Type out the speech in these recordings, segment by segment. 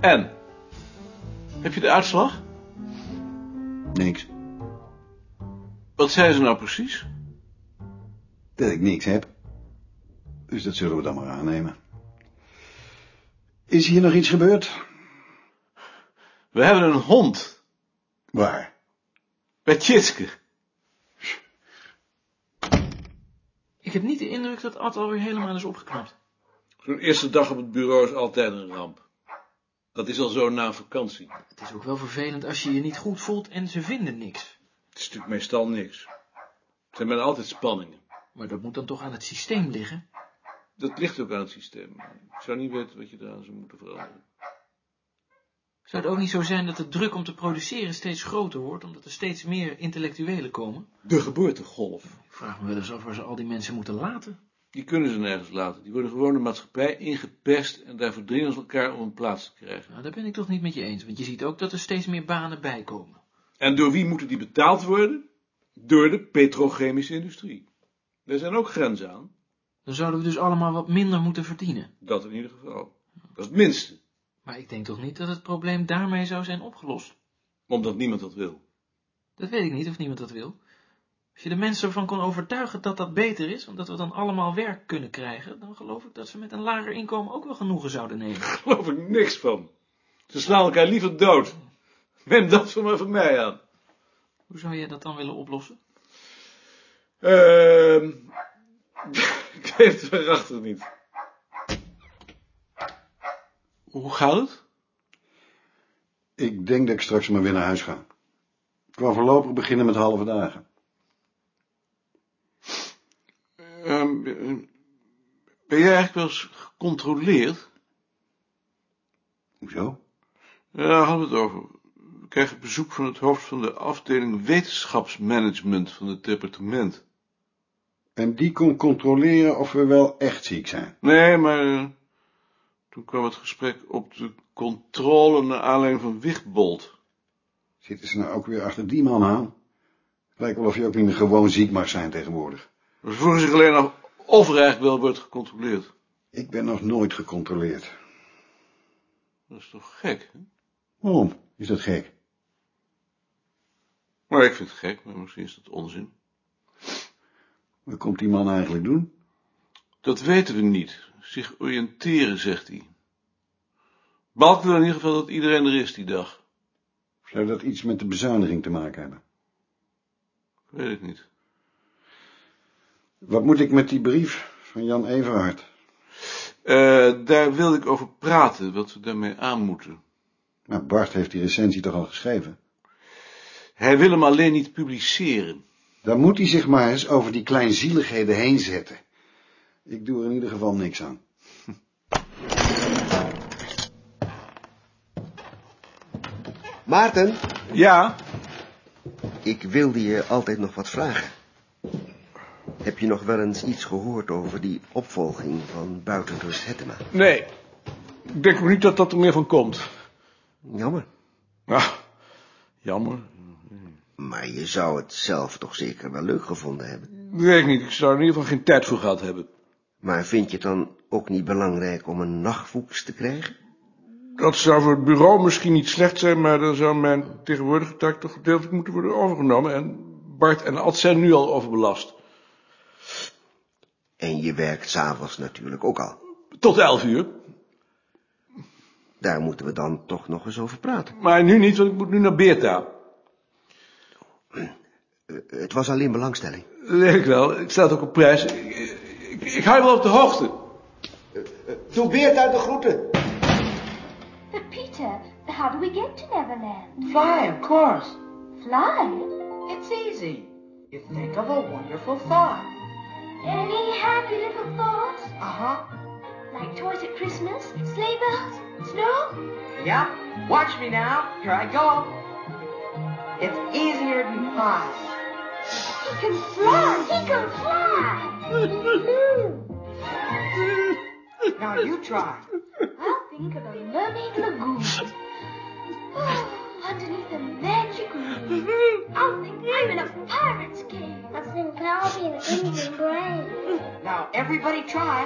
En? Heb je de uitslag? Niks. Wat zei ze nou precies? Dat ik niks heb. Dus dat zullen we dan maar aannemen. Is hier nog iets gebeurd? We hebben een hond. Waar? Bij Tjitske. Ik heb niet de indruk dat Ad alweer helemaal is opgeknapt. Zo'n eerste dag op het bureau is altijd een ramp. Dat is al zo na een vakantie. Het is ook wel vervelend als je je niet goed voelt en ze vinden niks. Het is natuurlijk meestal niks. Het zijn bijna altijd spanningen. Maar dat moet dan toch aan het systeem liggen? Dat ligt ook aan het systeem. Ik zou niet weten wat je eraan zou moeten veranderen. Zou het ook niet zo zijn dat de druk om te produceren steeds groter wordt, omdat er steeds meer intellectuelen komen? De geboortegolf. Ik vraag me wel eens af waar ze al die mensen moeten laten. Die kunnen ze nergens laten. Die worden gewoon de maatschappij ingepest en daarvoor dringen ze elkaar om een plaats te krijgen. Nou, daar ben ik toch niet met je eens, want je ziet ook dat er steeds meer banen bijkomen. En door wie moeten die betaald worden? Door de petrochemische industrie. Daar zijn ook grenzen aan. Dan zouden we dus allemaal wat minder moeten verdienen. Dat in ieder geval. Dat is het minste. Maar ik denk toch niet dat het probleem daarmee zou zijn opgelost? Omdat niemand dat wil. Dat weet ik niet of niemand dat wil. Als je de mensen ervan kon overtuigen dat dat beter is, omdat we dan allemaal werk kunnen krijgen, dan geloof ik dat ze met een lager inkomen ook wel genoegen zouden nemen. Daar geloof ik niks van. Ze slaan elkaar liever dood. Neem dat voor maar van mij aan. Hoe zou jij dat dan willen oplossen? Ehm ik weet het waarachtig niet. Hoe gaat het? Ik denk dat ik straks maar weer naar huis ga. Ik wou voorlopig beginnen met halve dagen. Ehm, ben jij eigenlijk wel eens gecontroleerd? Hoezo? Ja, daar hadden we het over. We krijgen bezoek van het hoofd van de afdeling wetenschapsmanagement van het departement. En die kon controleren of we wel echt ziek zijn. Nee, maar eh, toen kwam het gesprek op de controle naar aanleiding van Wichtbold. Zitten ze nou ook weer achter die man aan? Lijkt wel of je ook niet meer gewoon ziek mag zijn tegenwoordig. Ze vroegen zich alleen af of er eigenlijk wel wordt gecontroleerd. Ik ben nog nooit gecontroleerd. Dat is toch gek, hè? Waarom? Is dat gek? Maar ik vind het gek, maar misschien is dat onzin. Wat komt die man eigenlijk doen? Dat weten we niet. Zich oriënteren, zegt hij. Balk wil in ieder geval dat iedereen er is die dag. Zou dat iets met de bezuiniging te maken hebben? Weet ik niet. Wat moet ik met die brief van Jan Everhard? Eh, daar wilde ik over praten, wat we daarmee aan moeten. Nou, Bart heeft die recensie toch al geschreven? Hij wil hem alleen niet publiceren. Dan moet hij zich maar eens over die kleinzieligheden heen zetten. Ik doe er in ieder geval niks aan. Maarten, Ja? ik wilde je altijd nog wat vragen. Heb je nog wel eens iets gehoord over die opvolging van Buitenrust Hettema? Nee. Ik denk ook niet dat dat er meer van komt. Jammer. Ah, jammer. Maar je zou het zelf toch zeker wel leuk gevonden hebben. Weet ik niet. Ik zou er in ieder geval geen tijd voor gehad hebben. Maar vind je het dan ook niet belangrijk om een nachtvoeks te krijgen? Dat zou voor het bureau misschien niet slecht zijn, maar dan zou mijn tegenwoordige taak toch gedeeltelijk moeten worden overgenomen. En Bart en Ad zijn nu al overbelast. En je werkt s'avonds natuurlijk ook al. Tot elf uur. Daar moeten we dan toch nog eens over praten. Maar nu niet, want ik moet nu naar Beerta. Eh, Het was alleen belangstelling. Dat weet ik wel. Ik sta het ook op prijs. Ik, ik, ik hou je wel op de hoogte. Doe Beert de groeten. But Peter, how do we get to Neverland? Fly, of course. Fly? It's easy. You think of a wonderful thought. Any happy little thoughts? Uh-huh. Like toys at Christmas, sleigh bells, snow? Yeah. Watch me now. Here I go. It's easier than pie. He can fly! He can fly! Now you try. I'll think of a mermaid lagoon. Oh, underneath a magic moon. I'll think I'm in a pirate's cave. I think I'll be an Indian brave. Now everybody try.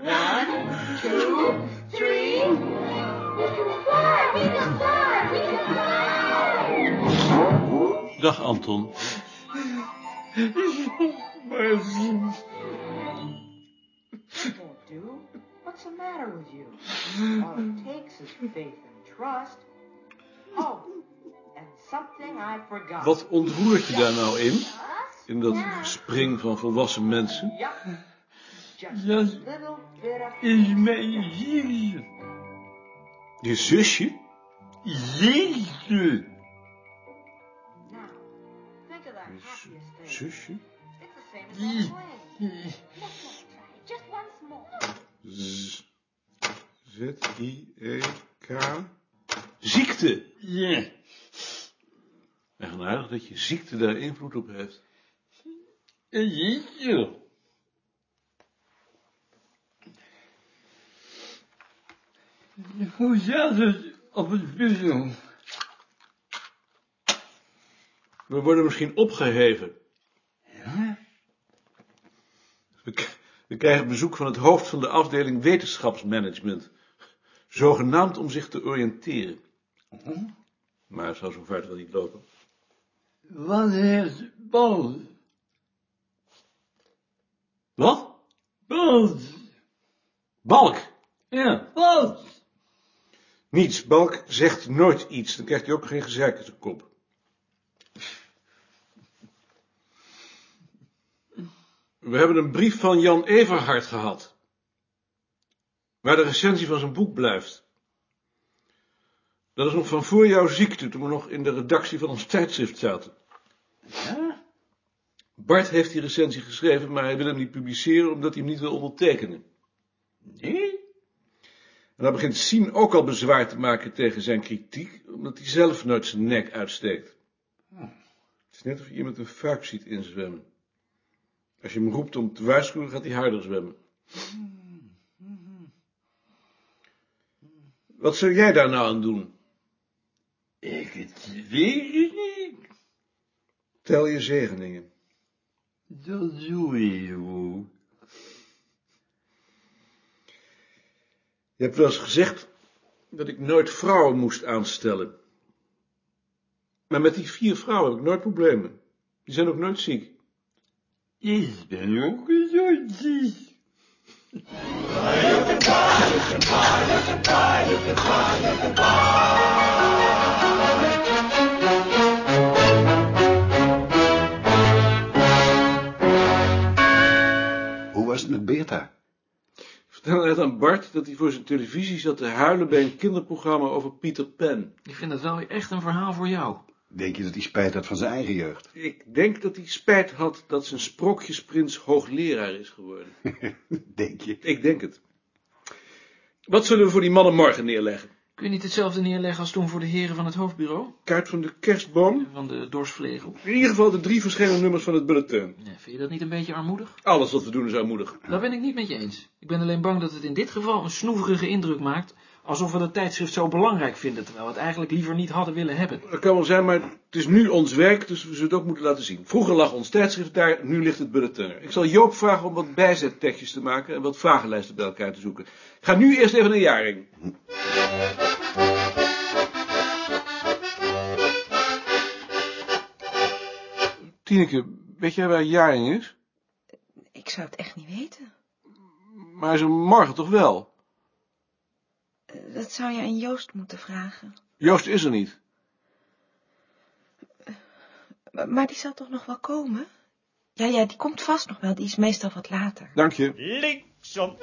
One, two, three. We can fly! We can fly! We can fly! Dag Anton. Do. What's the matter with you? All it takes is faith and trust. Oh, and something I forgot. Wat ontroert je daar nou in? In dat spring van volwassen mensen? Of is mijn ziel. Je zusje? Thing. Zusje? Z-I-E-K. Ziekte. Ja. Eigenaardig dat je ziekte daar invloed op heeft. Een zieltje. Hoe zat het op het bureau? We worden misschien opgeheven. Ja? We, krijgen bezoek van het hoofd van de afdeling wetenschapsmanagement. Zogenaamd om zich te oriënteren. Maar het zou zo ver wel niet lopen. Wat heeft Bal? Wat? Bal. Balk. Ja, Bal. Niets. Balk zegt nooit iets. Dan krijgt hij ook geen gezeik zijn kop. We hebben een brief van Jan Everhard gehad. Waar de recensie van zijn boek blijft. Dat is nog van voor jouw ziekte, toen we nog in de redactie van ons tijdschrift zaten. Ja? Bart heeft die recensie geschreven, maar hij wil hem niet publiceren omdat hij hem niet wil ondertekenen. Nee? En dan begint Sien ook al bezwaar te maken tegen zijn kritiek, omdat hij zelf nooit zijn nek uitsteekt. Het is net of je iemand een fuik ziet inzwemmen. Als je hem roept om te waarschuwen, gaat hij harder zwemmen. Wat zou jij daar nou aan doen? Ik het weet het niet. Tel je zegeningen. Dat doe je ook. Je hebt wel eens gezegd dat ik nooit vrouwen moest aanstellen. Maar met die vier vrouwen heb ik nooit problemen. Die zijn ook nooit ziek. Ik ben ook gezond ziek. Was het? Ik vertelde net aan Bart dat hij voor zijn televisie zat te huilen bij een kinderprogramma over Peter Pan. Ik vind dat wel echt een verhaal voor jou. Denk je dat hij spijt had van zijn eigen jeugd? Ik denk dat hij spijt had dat zijn sprookjesprins hoogleraar is geworden. Denk je? Ik denk het. Wat zullen we voor die mannen morgen neerleggen? Kun je niet hetzelfde neerleggen als toen voor de heren van het hoofdbureau? Kaart van de kerstboom? Van de dorsvlegel? In ieder geval de drie verschillende nummers van het bulletin. Ja, vind je dat niet een beetje armoedig? Alles wat we doen is armoedig. Daar ben ik niet met je eens. Ik ben alleen bang dat het in dit geval een snoeverige indruk maakt, alsof we dat tijdschrift zo belangrijk vinden, terwijl we het eigenlijk liever niet hadden willen hebben. Dat kan wel zijn, maar het is nu ons werk, dus we zullen het ook moeten laten zien. Vroeger lag ons tijdschrift daar, nu ligt het bulletin. Ik zal Joop vragen om wat bijzettekstjes te maken en wat vragenlijsten bij elkaar te zoeken. Ik ga nu eerst even naar Jaring. Tineke, weet jij waar Jaring is? Ik zou het echt niet weten. Maar hij is er morgen toch wel? Eh, Dat zou je aan Joost moeten vragen. Joost is er niet. Maar, maar die zal toch nog wel komen? Ja, ja, die komt vast nog wel. Die is meestal wat later. Dank je. Linksom.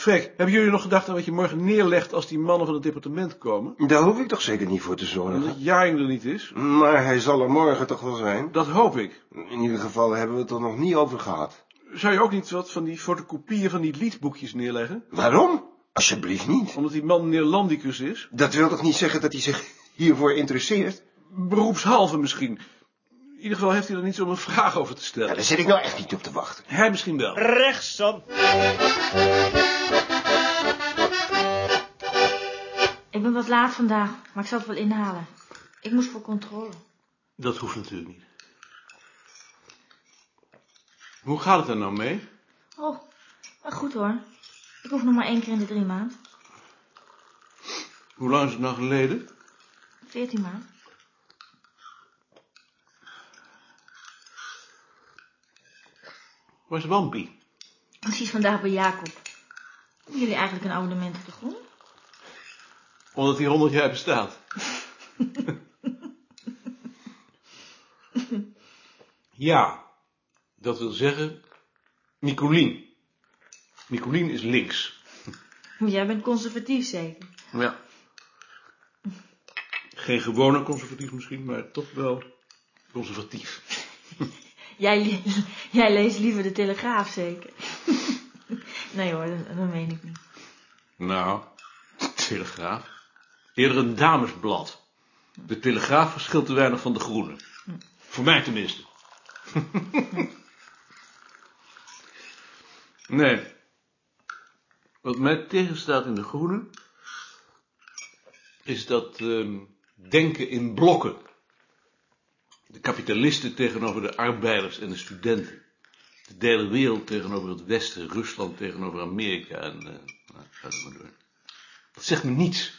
Freek, hebben jullie nog gedacht aan wat je morgen neerlegt als die mannen van het departement komen? Daar hoef ik toch zeker niet voor te zorgen. Omdat Jaring er niet is? Maar hij zal er morgen toch wel zijn. Dat hoop ik. In ieder geval hebben we het er nog niet over gehad. Zou je ook niet wat van die fotocopieën van die liedboekjes neerleggen? Waarom? Alsjeblieft niet. Omdat die man Neerlandicus is? Dat wil toch niet zeggen dat hij zich hiervoor interesseert? Beroepshalve misschien. In ieder geval heeft hij er niet zo'n vraag over te Ja, stellen. daar zit ik nou echt niet op te wachten. Hij misschien wel. Rechtsom. Ik ben wat laat vandaag, maar ik zal het wel inhalen. Ik moest voor controle. Dat hoeft natuurlijk niet. Hoe gaat het er nou mee? Oh, maar goed hoor. Ik hoef nog maar één keer in de drie maand. Hoe lang is het nou geleden? Veertien maand. Waar is Wampie? Precies vandaag bij Jacob. Hebben jullie eigenlijk een abonnement op de grond? Omdat hij 100 jaar bestaat. ja, dat wil zeggen, Nicolien. Nicolien is links. Jij bent conservatief zeker? Ja. Geen gewone conservatief misschien, maar toch wel conservatief. Jij, jij leest liever de Telegraaf zeker? nee hoor, dat, dat meen ik niet. Nou, Telegraaf. Eerder een damesblad. De Telegraaf verschilt te weinig van de Groene. Voor mij tenminste. nee. Wat mij tegenstaat in de Groene... is dat ehm, denken in blokken. De kapitalisten tegenover de arbeiders en de studenten. De derde wereld tegenover het Westen, Rusland tegenover Amerika en... eh, nou, ga maar. Dat zegt me niets.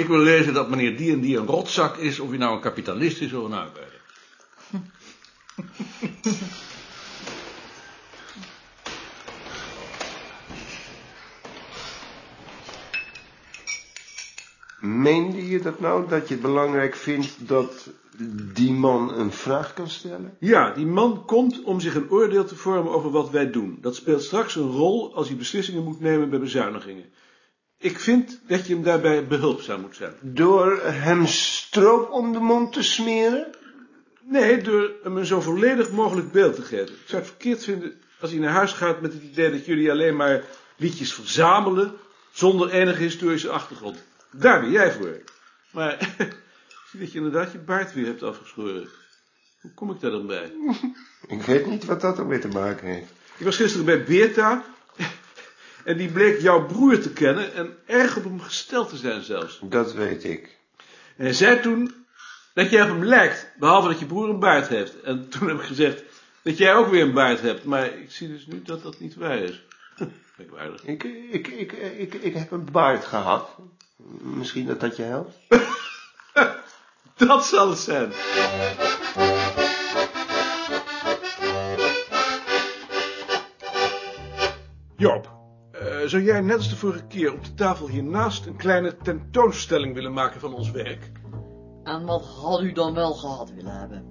Ik wil lezen dat meneer die en die een rotzak is, of hij nou een kapitalist is of een arbeider. Meende je dat nou, dat je het belangrijk vindt dat die man een vraag kan stellen? Ja, die man komt om zich een oordeel te vormen over wat wij doen. Dat speelt straks een rol als hij beslissingen moet nemen bij bezuinigingen. Ik vind dat je hem daarbij behulpzaam moet zijn. Door hem stroop om de mond te smeren? Nee, door hem een zo volledig mogelijk beeld te geven. Ik zou het verkeerd vinden als hij naar huis gaat met het idee dat jullie alleen maar liedjes verzamelen, zonder enige historische achtergrond. Daar ben jij voor. Maar zie dat je inderdaad je baard weer hebt afgeschoren. Hoe kom ik daar dan bij? Ik weet niet wat dat ermee te maken heeft. Ik was gisteren bij Beerta en die bleek jouw broer te kennen en erg op hem gesteld te zijn zelfs. Dat weet ik. En hij zei toen dat jij op hem lijkt, behalve dat je broer een baard heeft. En toen heb ik gezegd dat jij ook weer een baard hebt, maar ik zie dus nu dat dat niet waar is. Merkwaardig. Ik, ik, ik, ik, ik heb een baard gehad. Misschien dat dat je helpt? Dat zal het zijn. Joop, eh, zou jij net als de vorige keer op de tafel hiernaast een kleine tentoonstelling willen maken van ons werk? En wat had u dan wel gehad willen hebben?